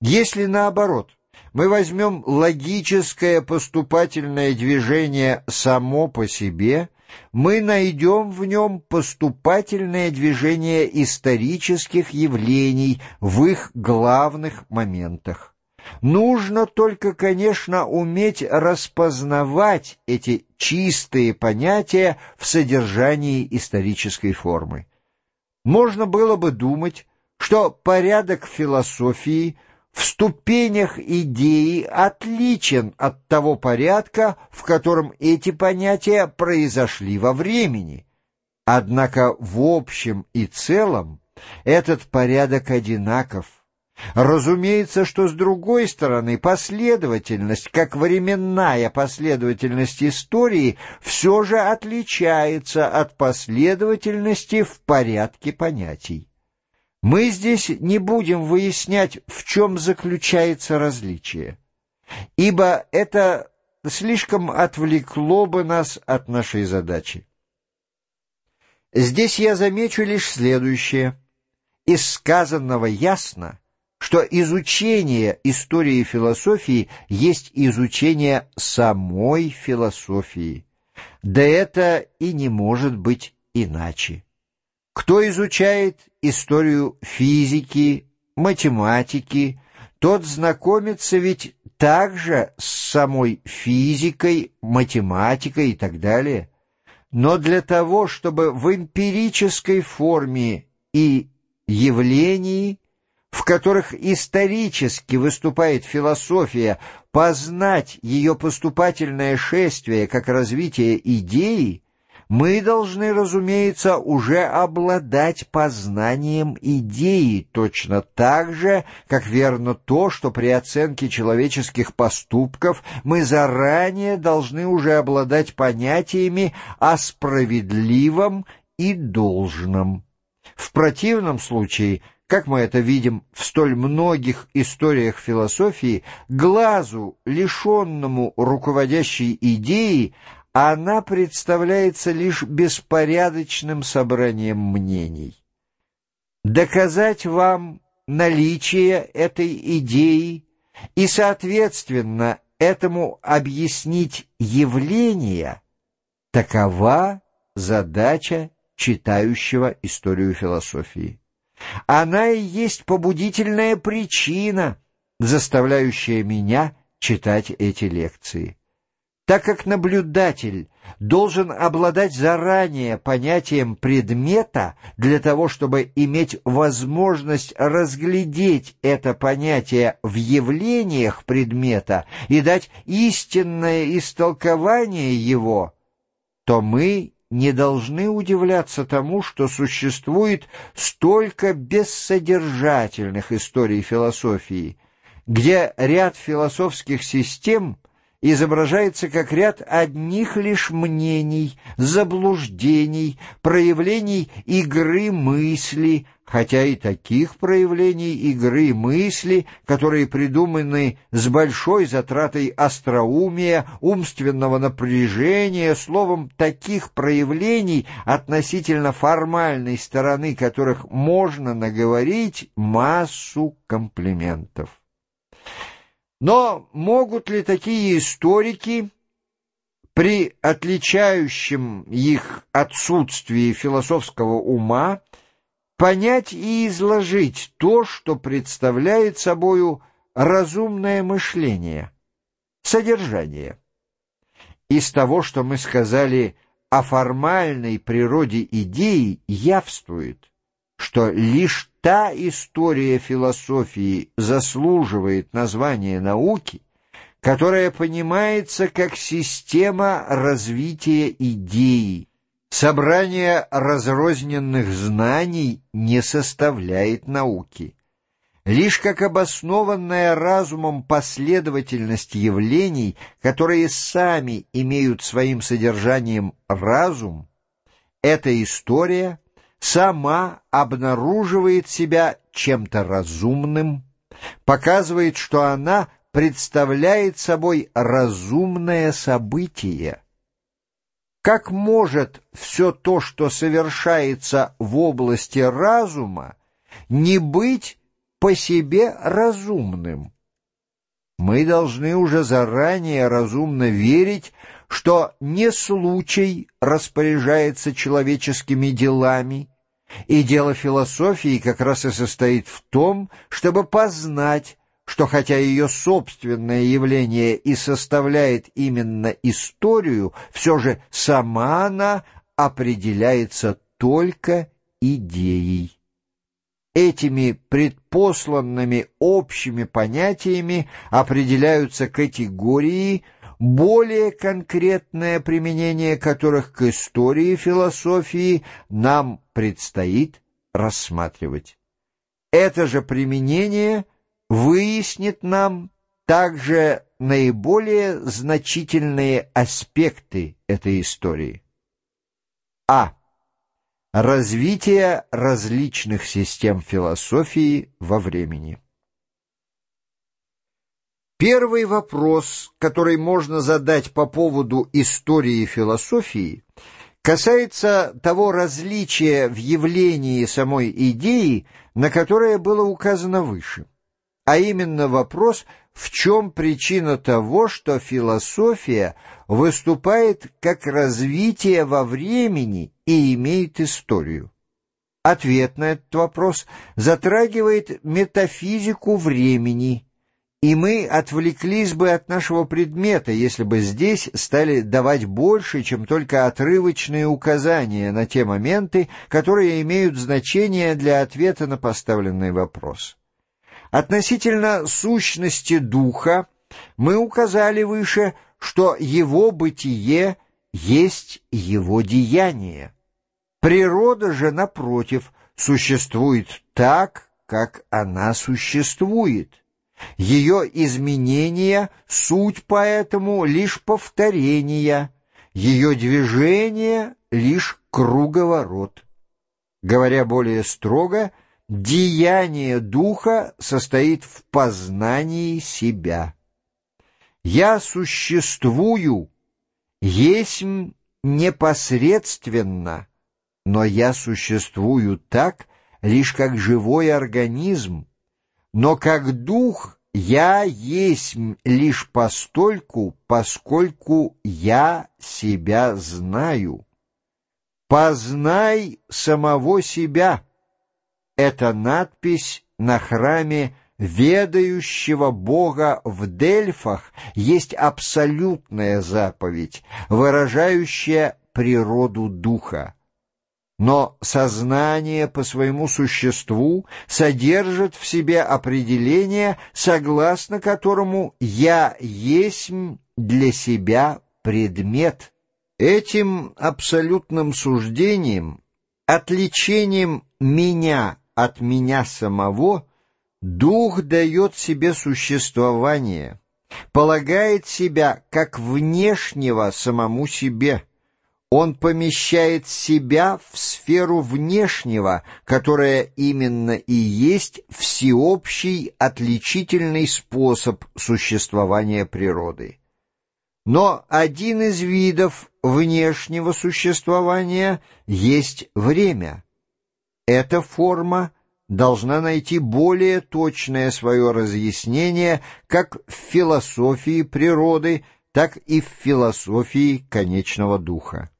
Если наоборот, мы возьмем логическое поступательное движение само по себе, мы найдем в нем поступательное движение исторических явлений в их главных моментах. Нужно только, конечно, уметь распознавать эти чистые понятия в содержании исторической формы. Можно было бы думать, что порядок философии в ступенях идеи отличен от того порядка, в котором эти понятия произошли во времени. Однако в общем и целом этот порядок одинаков. Разумеется, что с другой стороны последовательность, как временная последовательность истории, все же отличается от последовательности в порядке понятий. Мы здесь не будем выяснять, в чем заключается различие, ибо это слишком отвлекло бы нас от нашей задачи. Здесь я замечу лишь следующее. Из сказанного ясно, что изучение истории философии есть изучение самой философии. Да это и не может быть иначе. Кто изучает историю физики, математики, тот знакомится ведь также с самой физикой, математикой и так далее. Но для того, чтобы в эмпирической форме и явлении в которых исторически выступает философия, познать ее поступательное шествие как развитие идеи, мы должны, разумеется, уже обладать познанием идеи точно так же, как верно то, что при оценке человеческих поступков мы заранее должны уже обладать понятиями о справедливом и должном. В противном случае – как мы это видим в столь многих историях философии, глазу, лишенному руководящей идеи, она представляется лишь беспорядочным собранием мнений. Доказать вам наличие этой идеи и, соответственно, этому объяснить явление – такова задача читающего историю философии. Она и есть побудительная причина, заставляющая меня читать эти лекции. Так как наблюдатель должен обладать заранее понятием предмета для того, чтобы иметь возможность разглядеть это понятие в явлениях предмета и дать истинное истолкование его, то мы не должны удивляться тому, что существует столько бессодержательных историй философии, где ряд философских систем изображается как ряд одних лишь мнений, заблуждений, проявлений игры мысли, хотя и таких проявлений игры мысли, которые придуманы с большой затратой остроумия, умственного напряжения, словом, таких проявлений относительно формальной стороны которых можно наговорить массу комплиментов. Но могут ли такие историки при отличающем их отсутствии философского ума понять и изложить то, что представляет собою разумное мышление, содержание? Из того, что мы сказали о формальной природе идеи, явствует, что лишь та история философии заслуживает названия науки, которая понимается как система развития идеи. Собрание разрозненных знаний не составляет науки. Лишь как обоснованная разумом последовательность явлений, которые сами имеют своим содержанием разум, эта история — сама обнаруживает себя чем-то разумным, показывает, что она представляет собой разумное событие. Как может все то, что совершается в области разума, не быть по себе разумным. Мы должны уже заранее разумно верить, что не случай распоряжается человеческими делами, и дело философии как раз и состоит в том, чтобы познать, что хотя ее собственное явление и составляет именно историю, все же сама она определяется только идеей. Этими предпосланными общими понятиями определяются категории, более конкретное применение которых к истории философии нам предстоит рассматривать. Это же применение выяснит нам также наиболее значительные аспекты этой истории. А. Развитие различных систем философии во времени. Первый вопрос, который можно задать по поводу истории философии, касается того различия в явлении самой идеи, на которое было указано выше, а именно вопрос, в чем причина того, что философия выступает как развитие во времени и имеет историю? Ответ на этот вопрос затрагивает метафизику времени, и мы отвлеклись бы от нашего предмета, если бы здесь стали давать больше, чем только отрывочные указания на те моменты, которые имеют значение для ответа на поставленный вопрос. Относительно сущности духа мы указали выше, что его бытие есть его деяние. Природа же, напротив, существует так, как она существует. Ее изменения — суть поэтому лишь повторения, ее движение — лишь круговорот. Говоря более строго, деяние духа состоит в познании себя. «Я существую, есть непосредственно, но я существую так, лишь как живой организм, но как дух я есть лишь постольку, поскольку я себя знаю. Познай самого себя. Это надпись на храме ведающего Бога в Дельфах есть абсолютная заповедь, выражающая природу духа. Но сознание по своему существу содержит в себе определение, согласно которому «я есть для себя предмет». Этим абсолютным суждением, отличением меня от меня самого, дух дает себе существование, полагает себя как внешнего самому себе – он помещает себя в сферу внешнего, которая именно и есть всеобщий отличительный способ существования природы. Но один из видов внешнего существования есть время. Эта форма должна найти более точное свое разъяснение как в философии природы, так и в философии конечного духа.